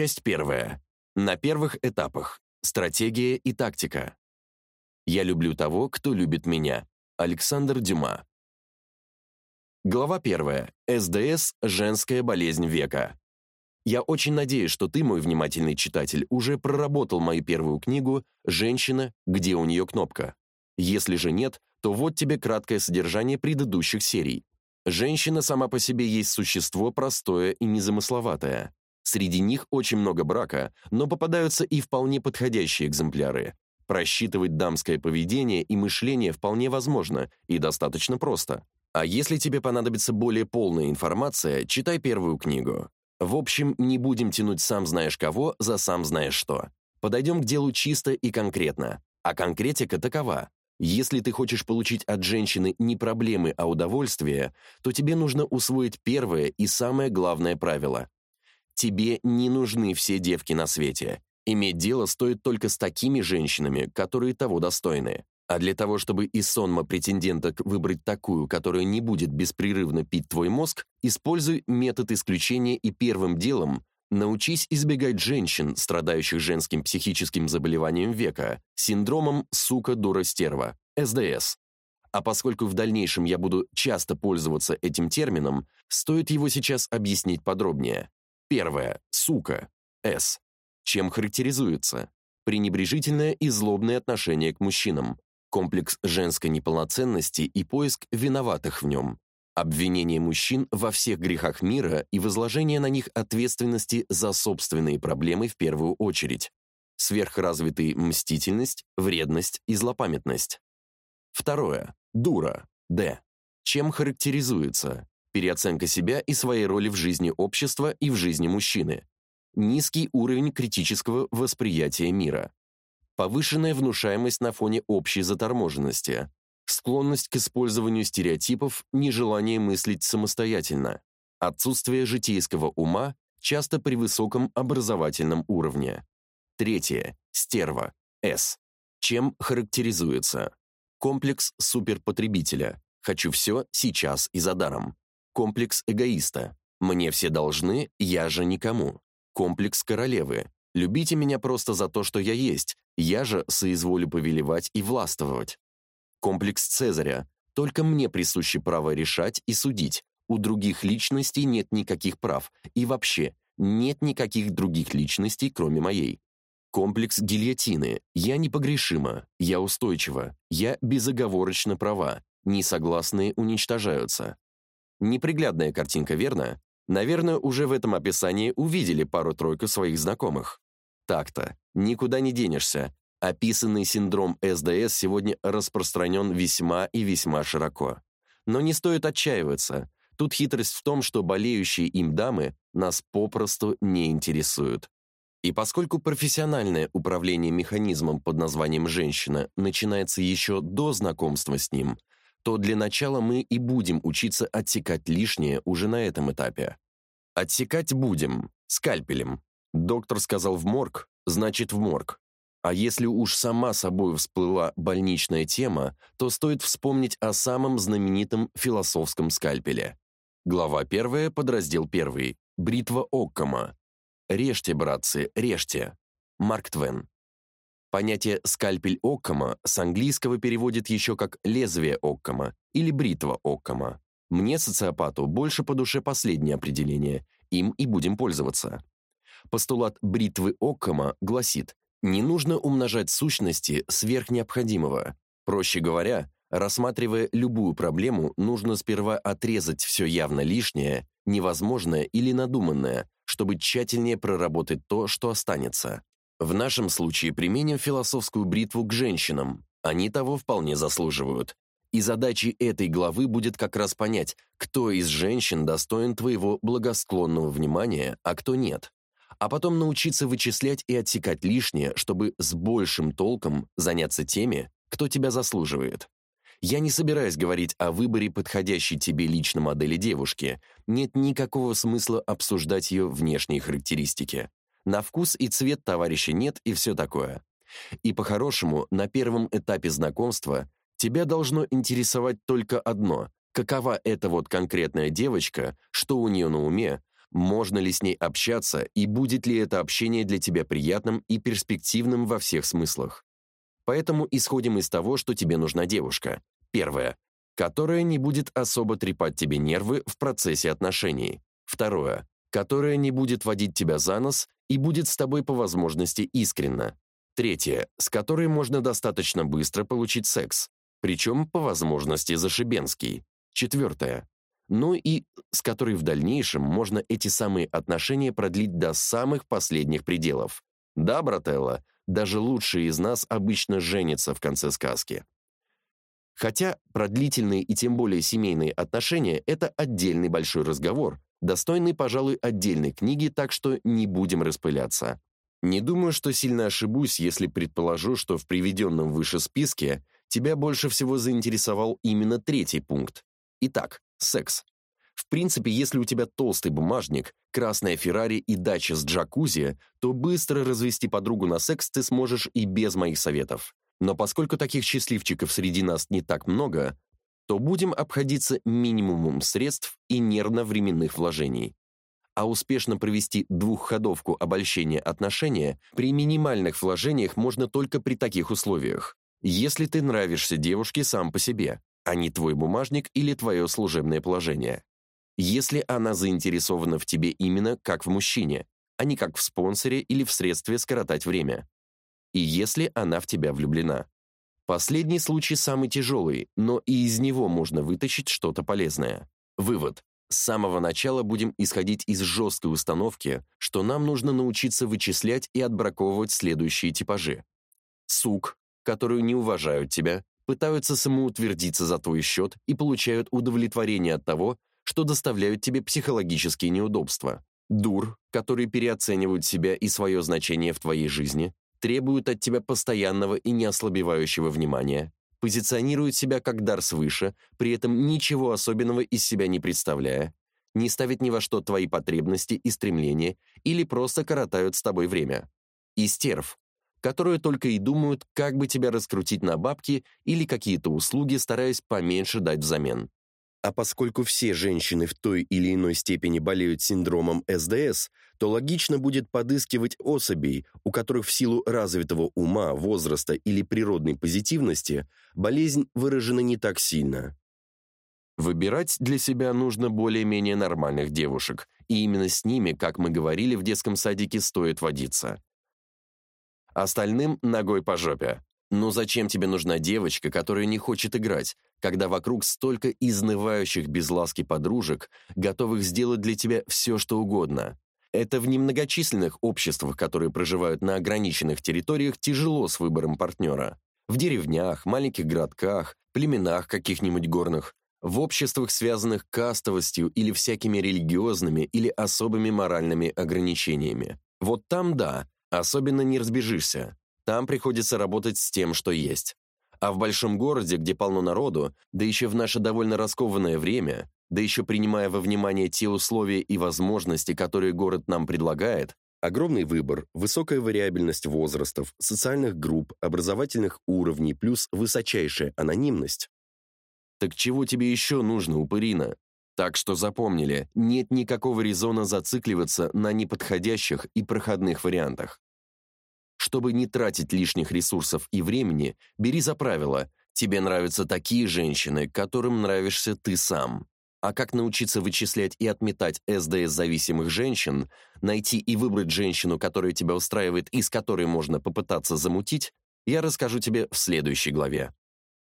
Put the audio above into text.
Часть первая. На первых этапах. Стратегия и тактика. Я люблю того, кто любит меня. Александр Дюма. Глава первая. СДС – женская болезнь века. Я очень надеюсь, что ты, мой внимательный читатель, уже проработал мою первую книгу «Женщина. Где у нее кнопка?». Если же нет, то вот тебе краткое содержание предыдущих серий. Женщина сама по себе есть существо простое и незамысловатое. Среди них очень много брака, но попадаются и вполне подходящие экземпляры. Просчитывать дамское поведение и мышление вполне возможно и достаточно просто. А если тебе понадобится более полная информация, читай первую книгу. В общем, не будем тянуть сам знаешь кого за сам знаешь что. Подойдем к делу чисто и конкретно. А конкретика такова. Если ты хочешь получить от женщины не проблемы, а удовольствие, то тебе нужно усвоить первое и самое главное правило. Тебе не нужны все девки на свете. Иметь дело стоит только с такими женщинами, которые того достойны. А для того, чтобы из сонма претенденток выбрать такую, которая не будет беспрерывно пить твой мозг, используй метод исключения и первым делом научись избегать женщин, страдающих женским психическим заболеванием века, синдромом сука-дура-стерва, СДС. А поскольку в дальнейшем я буду часто пользоваться этим термином, стоит его сейчас объяснить подробнее. Первое. Сука. С. Чем характеризуется? Пренебрежительное и злобное отношение к мужчинам, комплекс женской неполноценности и поиск виноватых в нем, обвинение мужчин во всех грехах мира и возложение на них ответственности за собственные проблемы в первую очередь, сверхразвитый мстительность, вредность и злопамятность. Второе. Дура. Д. Чем характеризуется? Переоценка себя и своей роли в жизни общества и в жизни мужчины, низкий уровень критического восприятия мира, повышенная внушаемость на фоне общей заторможенности, склонность к использованию стереотипов, нежелание мыслить самостоятельно, отсутствие житейского ума часто при высоком образовательном уровне. Третье. Стерва. С. Чем характеризуется? Комплекс суперпотребителя. Хочу все сейчас и за даром. Комплекс эгоиста. Мне все должны, я же никому. Комплекс королевы. Любите меня просто за то, что я есть, я же соизволю повелевать и властвовать. Комплекс Цезаря. Только мне присуще право решать и судить. У других личностей нет никаких прав. И вообще, нет никаких других личностей, кроме моей. Комплекс гильотины. Я непогрешима, я устойчива, я безоговорочно права. Несогласные уничтожаются. Неприглядная картинка, верно? Наверное, уже в этом описании увидели пару-тройку своих знакомых. Так-то, никуда не денешься. Описанный синдром СДС сегодня распространен весьма и весьма широко. Но не стоит отчаиваться. Тут хитрость в том, что болеющие им дамы нас попросту не интересуют. И поскольку профессиональное управление механизмом под названием «женщина» начинается еще до знакомства с ним, то для начала мы и будем учиться отсекать лишнее уже на этом этапе. Отсекать будем, скальпелем. Доктор сказал в морг, значит в морг. А если уж сама собой всплыла больничная тема, то стоит вспомнить о самом знаменитом философском скальпеле. Глава 1, подраздел 1. Бритва Оккама. Режьте, братцы, режьте. Марк Твен. Понятие «скальпель Оккама» с английского переводит еще как «лезвие Оккама» или «бритва Оккама». Мне, социопату, больше по душе последнее определение, им и будем пользоваться. Постулат бритвы Оккама гласит, не нужно умножать сущности сверх необходимого. Проще говоря, рассматривая любую проблему, нужно сперва отрезать все явно лишнее, невозможное или надуманное, чтобы тщательнее проработать то, что останется. В нашем случае применим философскую бритву к женщинам. Они того вполне заслуживают. И задачей этой главы будет как раз понять, кто из женщин достоин твоего благосклонного внимания, а кто нет. А потом научиться вычислять и отсекать лишнее, чтобы с большим толком заняться теми, кто тебя заслуживает. Я не собираюсь говорить о выборе подходящей тебе лично модели девушки. Нет никакого смысла обсуждать ее внешние характеристики. На вкус и цвет товарища нет и все такое. И по-хорошему, на первом этапе знакомства тебя должно интересовать только одно: какова эта вот конкретная девочка, что у нее на уме, можно ли с ней общаться и будет ли это общение для тебя приятным и перспективным во всех смыслах. Поэтому исходим из того, что тебе нужна девушка. Первое которая не будет особо трепать тебе нервы в процессе отношений. Второе которая не будет водить тебя за нос и будет с тобой по возможности искренна. Третье, с которой можно достаточно быстро получить секс, причем по возможности зашибенский. Четвертое, ну и с которой в дальнейшем можно эти самые отношения продлить до самых последних пределов. Да, брателла, даже лучшие из нас обычно женятся в конце сказки. Хотя продлительные и тем более семейные отношения это отдельный большой разговор, достойный, пожалуй, отдельной книги, так что не будем распыляться. Не думаю, что сильно ошибусь, если предположу, что в приведенном выше списке тебя больше всего заинтересовал именно третий пункт. Итак, секс. В принципе, если у тебя толстый бумажник, красная Феррари и дача с джакузи, то быстро развести подругу на секс ты сможешь и без моих советов. Но поскольку таких счастливчиков среди нас не так много, то будем обходиться минимумом средств и нервно-временных вложений. А успешно провести двухходовку обольщения отношения при минимальных вложениях можно только при таких условиях. Если ты нравишься девушке сам по себе, а не твой бумажник или твое служебное положение. Если она заинтересована в тебе именно как в мужчине, а не как в спонсоре или в средстве скоротать время. И если она в тебя влюблена. Последний случай самый тяжелый, но и из него можно вытащить что-то полезное. Вывод. С самого начала будем исходить из жесткой установки, что нам нужно научиться вычислять и отбраковывать следующие типажи. Сук, которую не уважают тебя, пытаются самоутвердиться за твой счет и получают удовлетворение от того, что доставляют тебе психологические неудобства. Дур, которые переоценивают себя и свое значение в твоей жизни, требуют от тебя постоянного и неослабевающего внимания, позиционируют себя как дар свыше, при этом ничего особенного из себя не представляя, не ставят ни во что твои потребности и стремления или просто коротают с тобой время. И которые только и думают, как бы тебя раскрутить на бабки или какие-то услуги, стараясь поменьше дать взамен. А поскольку все женщины в той или иной степени болеют синдромом СДС, то логично будет подыскивать особей, у которых в силу развитого ума, возраста или природной позитивности болезнь выражена не так сильно. Выбирать для себя нужно более-менее нормальных девушек, и именно с ними, как мы говорили в детском садике, стоит водиться. Остальным ногой по жопе. Но зачем тебе нужна девочка, которая не хочет играть, когда вокруг столько изнывающих без ласки подружек, готовых сделать для тебя все, что угодно? Это в немногочисленных обществах, которые проживают на ограниченных территориях, тяжело с выбором партнера. В деревнях, маленьких городках, племенах каких-нибудь горных, в обществах, связанных кастовостью или всякими религиозными или особыми моральными ограничениями. Вот там да, особенно не разбежишься. Там приходится работать с тем, что есть. А в большом городе, где полно народу, да еще в наше довольно раскованное время, да еще принимая во внимание те условия и возможности, которые город нам предлагает, огромный выбор, высокая вариабельность возрастов, социальных групп, образовательных уровней плюс высочайшая анонимность. Так чего тебе еще нужно, упырина? Так что запомнили, нет никакого резона зацикливаться на неподходящих и проходных вариантах. Чтобы не тратить лишних ресурсов и времени, бери за правило: тебе нравятся такие женщины, которым нравишься ты сам. А как научиться вычислять и отметать СДС-зависимых женщин, найти и выбрать женщину, которая тебя устраивает и с которой можно попытаться замутить, я расскажу тебе в следующей главе.